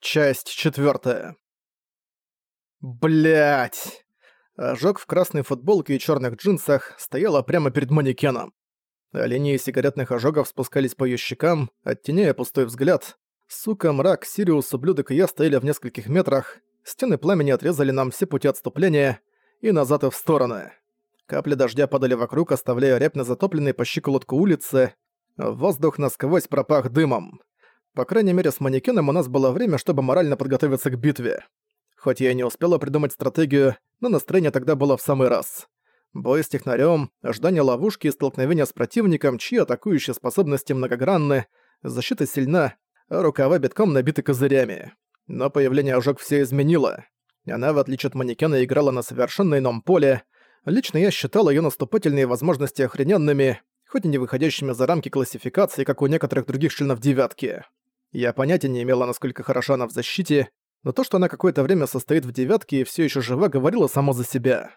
Часть четвертая. Блять! Ожог в красной футболке и черных джинсах стояла прямо перед манекеном. Линии сигаретных ожогов спускались по ее щекам, оттеняя пустой взгляд. Сука, мрак, Сириус, ублюдок и я стояли в нескольких метрах. Стены пламени отрезали нам все пути отступления и назад и в стороны. Капли дождя падали вокруг, оставляя рябь на затопленной по щиколотку улице. Воздух насквозь пропах дымом. По крайней мере, с манекеном у нас было время, чтобы морально подготовиться к битве. Хоть я и не успела придумать стратегию, но настроение тогда было в самый раз. Бой с технарем, ожидание ловушки и столкновения с противником, чьи атакующие способности многогранны, защита сильна, а рукава битком набиты козырями. Но появление ожог все изменило. Она, в отличие от манекена, играла на совершенно ином поле. Лично я считал ее наступательные возможности охрененными, хоть и не выходящими за рамки классификации, как у некоторых других членов девятки. Я понятия не имела, насколько хороша она в защите, но то, что она какое-то время состоит в девятке и все еще жива, говорило само за себя.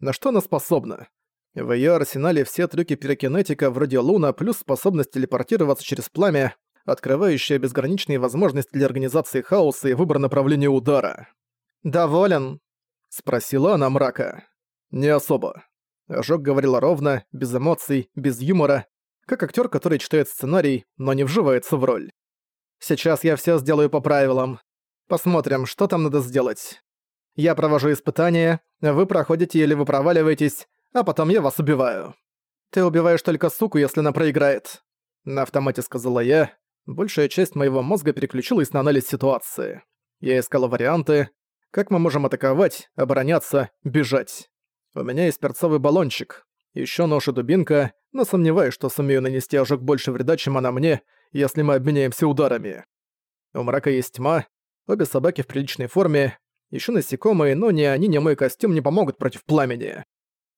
На что она способна? В ее арсенале все трюки пирокинетика вроде Луна плюс способность телепортироваться через пламя, открывающая безграничные возможности для организации хаоса и выбора направления удара. «Доволен?» — спросила она мрака. «Не особо». Ожог говорила ровно, без эмоций, без юмора, как актер, который читает сценарий, но не вживается в роль. Сейчас я все сделаю по правилам. Посмотрим, что там надо сделать. Я провожу испытания, вы проходите или вы проваливаетесь, а потом я вас убиваю. Ты убиваешь только суку, если она проиграет. На автомате сказала я. Большая часть моего мозга переключилась на анализ ситуации. Я искала варианты, как мы можем атаковать, обороняться, бежать. У меня есть перцовый баллончик, еще нож и дубинка, но сомневаюсь, что сумею нанести ожог больше вреда, чем она мне, если мы обменяемся ударами. У мрака есть тьма, обе собаки в приличной форме, еще насекомые, но ни они, ни мой костюм не помогут против пламени.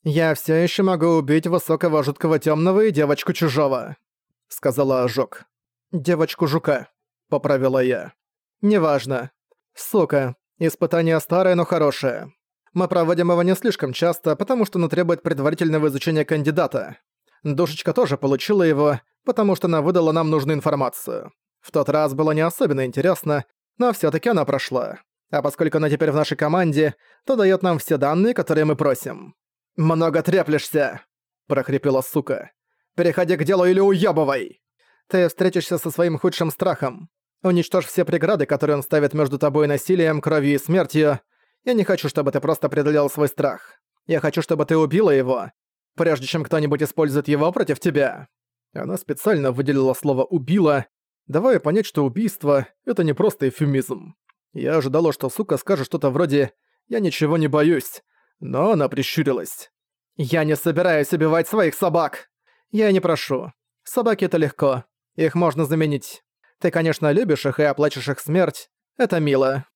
«Я все еще могу убить высокого жуткого темного и девочку чужого», — сказала ожог. «Девочку-жука», — поправила я. «Неважно. Сука, испытание старое, но хорошее. Мы проводим его не слишком часто, потому что оно требует предварительного изучения кандидата. Душечка тоже получила его, потому что она выдала нам нужную информацию. В тот раз было не особенно интересно, но всё таки она прошла. А поскольку она теперь в нашей команде, то даёт нам все данные, которые мы просим. «Много треплешься!» – прохрипела сука. «Переходи к делу или уёбывай!» Ты встретишься со своим худшим страхом. Уничтожь все преграды, которые он ставит между тобой насилием, кровью и смертью. Я не хочу, чтобы ты просто преодолел свой страх. Я хочу, чтобы ты убила его, прежде чем кто-нибудь использует его против тебя. Она специально выделила слово «убила», давая понять, что убийство — это не просто эфемизм. Я ожидала, что сука скажет что-то вроде «я ничего не боюсь», но она прищурилась. «Я не собираюсь убивать своих собак! Я не прошу. Собаки — это легко. Их можно заменить. Ты, конечно, любишь их и оплачешь их смерть. Это мило».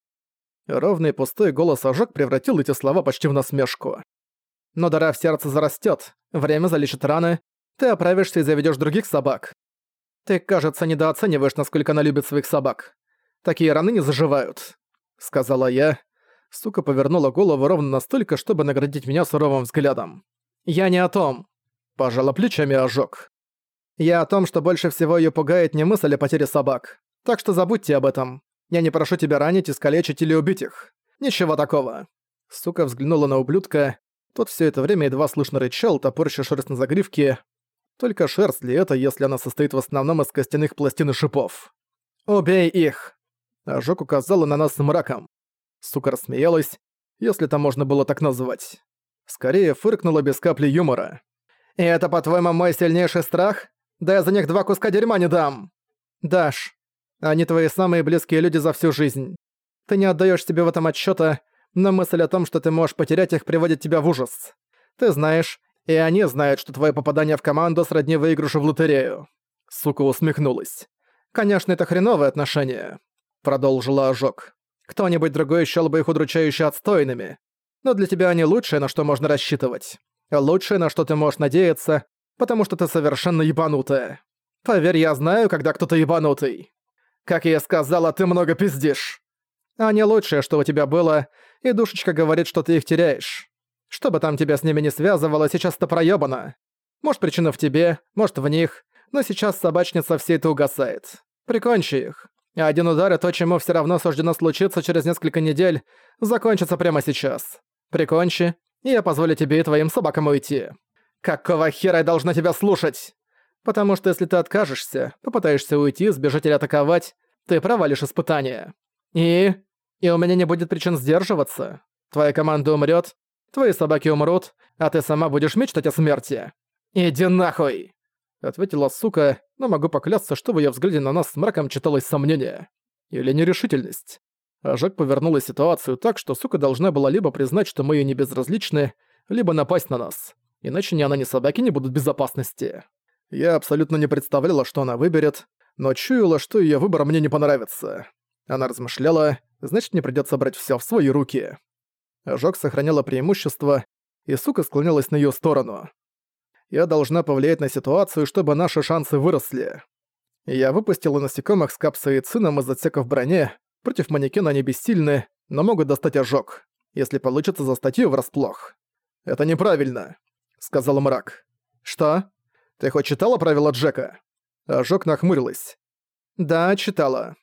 Ровный пустой голос ожог превратил эти слова почти в насмешку. Но дыра в сердце зарастет, время залечит раны, ты оправишься и заведешь других собак. Ты, кажется, недооцениваешь, насколько она любит своих собак. Такие раны не заживают», — сказала я. Сука повернула голову ровно настолько, чтобы наградить меня суровым взглядом. «Я не о том», — пожала плечами ожог. «Я о том, что больше всего ее пугает не мысль о потере собак. Так что забудьте об этом. Я не прошу тебя ранить, искалечить или убить их. Ничего такого». Сука взглянула на ублюдка. Тот все это время едва слышно рычал, топорща шерсть на загривке. Только шерсть ли это, если она состоит в основном из костяных пластин и шипов? «Убей их!» Ожог указала на нас с мраком. Сука рассмеялась, если это можно было так назвать. Скорее фыркнула без капли юмора. «И это, по-твоему, мой сильнейший страх? Да я за них два куска дерьма не дам!» «Даш, они твои самые близкие люди за всю жизнь. Ты не отдаешь себе в этом отчета, но мысль о том, что ты можешь потерять их, приводит тебя в ужас. Ты знаешь, и они знают, что твое попадание в команду сродни выигрышу в лотерею». Сука усмехнулась. «Конечно, это хреновое отношение», — продолжила ожог. «Кто-нибудь другой счёл бы их удручающе отстойными. Но для тебя они лучшее, на что можно рассчитывать. Лучшее, на что ты можешь надеяться, потому что ты совершенно ебанутая. Поверь, я знаю, когда кто-то ебанутый. Как я сказала, ты много пиздишь. Они лучшее, что у тебя было, и душечка говорит, что ты их теряешь. Что бы там тебя с ними не связывало, сейчас это проёбано. Может, причина в тебе, может, в них, но сейчас собачница все это угасает. Прикончи их. Один удар и то, чему все равно суждено случиться через несколько недель, закончится прямо сейчас. Прикончи, и я позволю тебе и твоим собакам уйти. Какого хера я должна тебя слушать? Потому что если ты откажешься, попытаешься уйти, сбежать или атаковать, ты провалишь испытание. И... И у меня не будет причин сдерживаться. Твоя команда умрет, твои собаки умрут, а ты сама будешь мечтать о смерти. Иди нахуй!» Ответила сука, но могу поклясться, что в её взгляде на нас с мраком читалось сомнение. Или нерешительность. А повернула ситуацию так, что сука должна была либо признать, что мы её не безразличны, либо напасть на нас. Иначе ни она, ни собаки не будут в безопасности. Я абсолютно не представляла, что она выберет, но чуяла, что её выбор мне не понравится. Она размышляла, значит, мне придётся брать всё в свои руки. Жок сохраняла преимущество, и сука склонялась на её сторону. Я должна повлиять на ситуацию, чтобы наши шансы выросли. Я выпустила насекомых с капсаицином из отсеков броне. Против манекена они бессильны, но могут достать ожог, если получится застать её врасплох. «Это неправильно», — сказал мрак. «Что? Ты хоть читала правила Джека?» Ожог нахмурилась. «Да, читала.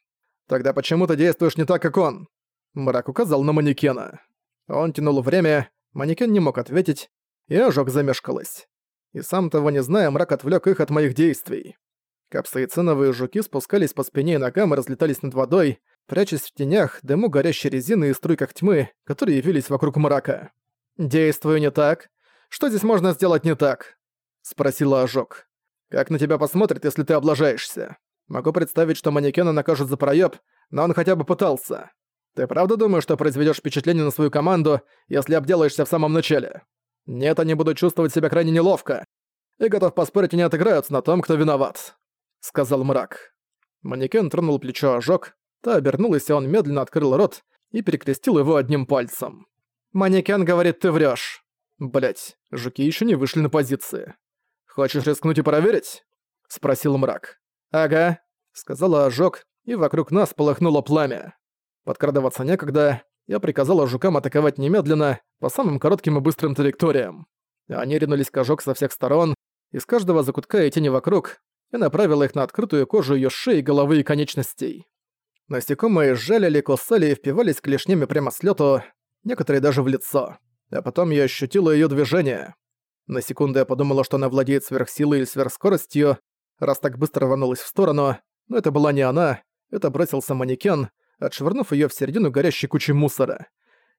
Тогда почему ты действуешь не так, как он?» Мрак указал на манекена. Он тянул время, манекен не мог ответить, и ожог замешкалась и сам того не зная, мрак отвлек их от моих действий. Капсаициновые жуки спускались по спине и ногам и разлетались над водой, прячась в тенях, дыму горящей резины и струйках тьмы, которые явились вокруг мрака. «Действую не так? Что здесь можно сделать не так?» — спросила Ожог. «Как на тебя посмотрят, если ты облажаешься? Могу представить, что манекена накажут за проёб, но он хотя бы пытался. Ты правда думаешь, что произведёшь впечатление на свою команду, если обделаешься в самом начале?» Нет, они будут чувствовать себя крайне неловко. И готов поспорить, они отыграются на том, кто виноват», — сказал мрак. Манекен тронул плечо ожог, та обернулась, и он медленно открыл рот и перекрестил его одним пальцем. «Манекен говорит, ты врёшь». Блять, жуки ещё не вышли на позиции. «Хочешь рискнуть и проверить?» — спросил мрак. «Ага», — сказала ожог, и вокруг нас полыхнуло пламя. Подкрадываться некогда, я приказала жукам атаковать немедленно, по самым коротким и быстрым траекториям. Они ринулись к ожог со всех сторон, из каждого закутка и тени вокруг, и направила их на открытую кожу её шеи, головы и конечностей. Насекомые жалили, кусали и впивались клешнями прямо с лёту, некоторые даже в лицо. А потом я ощутила её движение. На секунду я подумала, что она владеет сверхсилой или сверхскоростью, раз так быстро рванулась в сторону, но это была не она, это бросился манекен, отшвырнув её в середину горящей кучи мусора.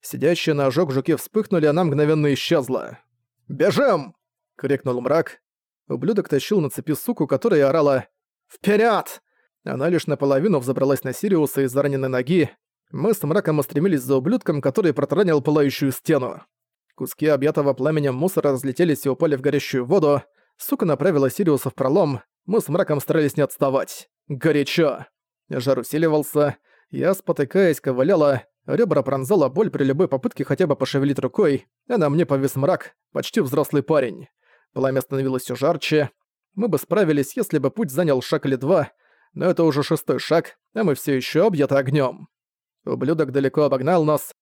Сидящие на ожог жуки вспыхнули, она мгновенно исчезла. «Бежим!» — крикнул мрак. Ублюдок тащил на цепи суку, которая орала «Вперёд!». Она лишь наполовину взобралась на Сириуса из раненой ноги. Мы с мраком устремились за ублюдком, который протаранил пылающую стену. Куски объятого пламенем мусора разлетелись и упали в горящую воду. Сука направила Сириуса в пролом. Мы с мраком старались не отставать. Горячо. Жар усиливался. Я, спотыкаясь, ковыляла, ребра пронзала боль при любой попытке хотя бы пошевелить рукой, а на мне повис мрак, почти взрослый парень. Пламя становилось все жарче. Мы бы справились, если бы путь занял шаг или два, но это уже шестой шаг, а мы все еще объяты огнем. Ублюдок далеко обогнал нас.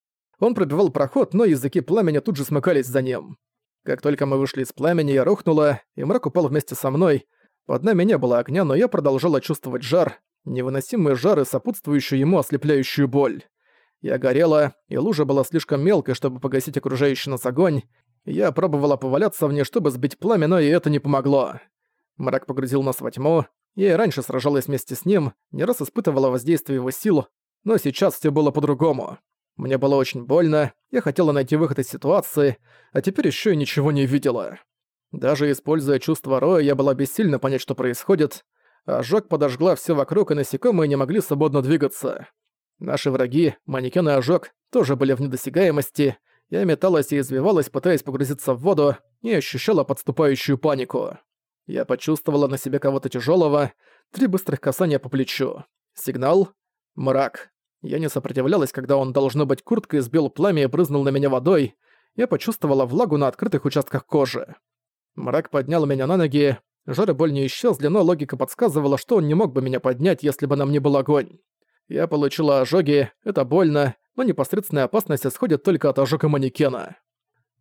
Он пробивал проход, но языки пламени тут же смыкались за ним. Как только мы вышли из пламени, я рухнула, и мрак упал вместе со мной. Под нами не было огня, но я продолжала чувствовать жар, невыносимые жары, сопутствующую ему ослепляющую боль. Я горела, и лужа была слишком мелкой, чтобы погасить окружающий нас огонь. Я пробовала поваляться в ней, чтобы сбить пламя, но и это не помогло. Мрак погрузил нас во тьму. Я и раньше сражалась вместе с ним, не раз испытывала воздействие его сил, но сейчас все было по-другому. Мне было очень больно, я хотела найти выход из ситуации, а теперь еще и ничего не видела. Даже используя чувство Роя, я была бессильна понять, что происходит. Ожог подожгла все вокруг, и насекомые не могли свободно двигаться. Наши враги, манекен и ожог, тоже были в недосягаемости. Я металась и извивалась, пытаясь погрузиться в воду, и ощущала подступающую панику. Я почувствовала на себе кого-то тяжелого, три быстрых касания по плечу. Сигнал — мрак. Я не сопротивлялась, когда он, должно быть, курткой сбил пламя и брызнул на меня водой. Я почувствовала влагу на открытых участках кожи. Мрак поднял меня на ноги, Жар и боль не исчезли, но логика подсказывала, что он не мог бы меня поднять, если бы на мне был огонь. Я получила ожоги, это больно, но непосредственная опасность исходит только от ожога манекена.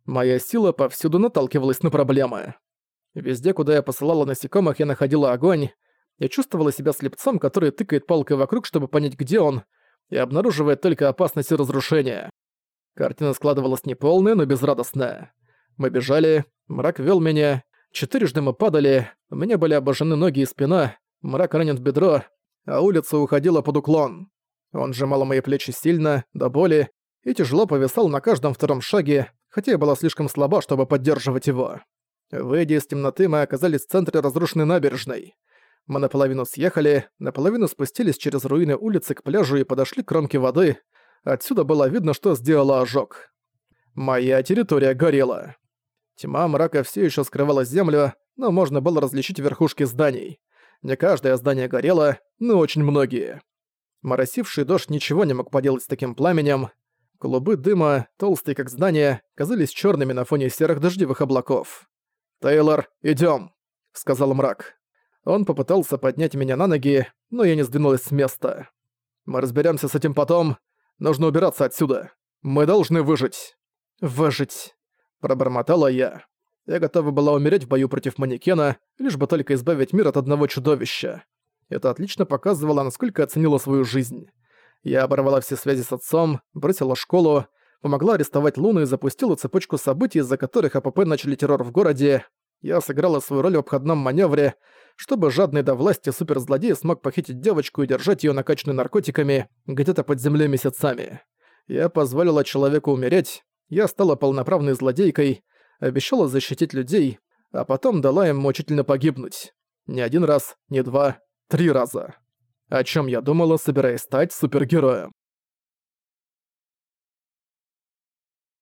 Моя сила повсюду наталкивалась на проблемы. Везде, куда я посылала насекомых, я находила огонь. я чувствовала себя слепцом, который тыкает палкой вокруг, чтобы понять, где он, и обнаруживает только опасность и разрушение. Картина складывалась неполная, но безрадостная. Мы бежали, мрак вел меня, четырежды мы падали, у меня были обожжены ноги и спина, мрак ранен в бедро, а улица уходила под уклон. Он сжимал мои плечи сильно, до боли, и тяжело повисал на каждом втором шаге, хотя я была слишком слаба, чтобы поддерживать его. Выйдя из темноты, мы оказались в центре разрушенной набережной. Мы наполовину съехали, наполовину спустились через руины улицы к пляжу и подошли к кромке воды. Отсюда было видно, что сделала ожог. Моя территория горела. Тьма мрака все еще скрывала землю, но можно было различить верхушки зданий. Не каждое здание горело, но очень многие. Моросивший дождь ничего не мог поделать с таким пламенем. Клубы дыма, толстые как здание, казались черными на фоне серых дождевых облаков. «Тейлор, идем, сказал мрак. Он попытался поднять меня на ноги, но я не сдвинулась с места. «Мы разберемся с этим потом. Нужно убираться отсюда. Мы должны выжить». «Выжить», — пробормотала я. Я готова была умереть в бою против манекена, лишь бы только избавить мир от одного чудовища. Это отлично показывало, насколько оценила свою жизнь. Я оборвала все связи с отцом, бросила школу, помогла арестовать Луну и запустила цепочку событий, из-за которых АПП начали террор в городе. Я сыграла свою роль в обходном маневре, чтобы жадный до власти суперзлодей смог похитить девочку и держать ее накачанной наркотиками где-то под землей месяцами. Я позволила человеку умереть, я стала полноправной злодейкой, обещала защитить людей, а потом дала им мучительно погибнуть. Не один раз, не два, три раза. О чем я думала, собираясь стать супергероем.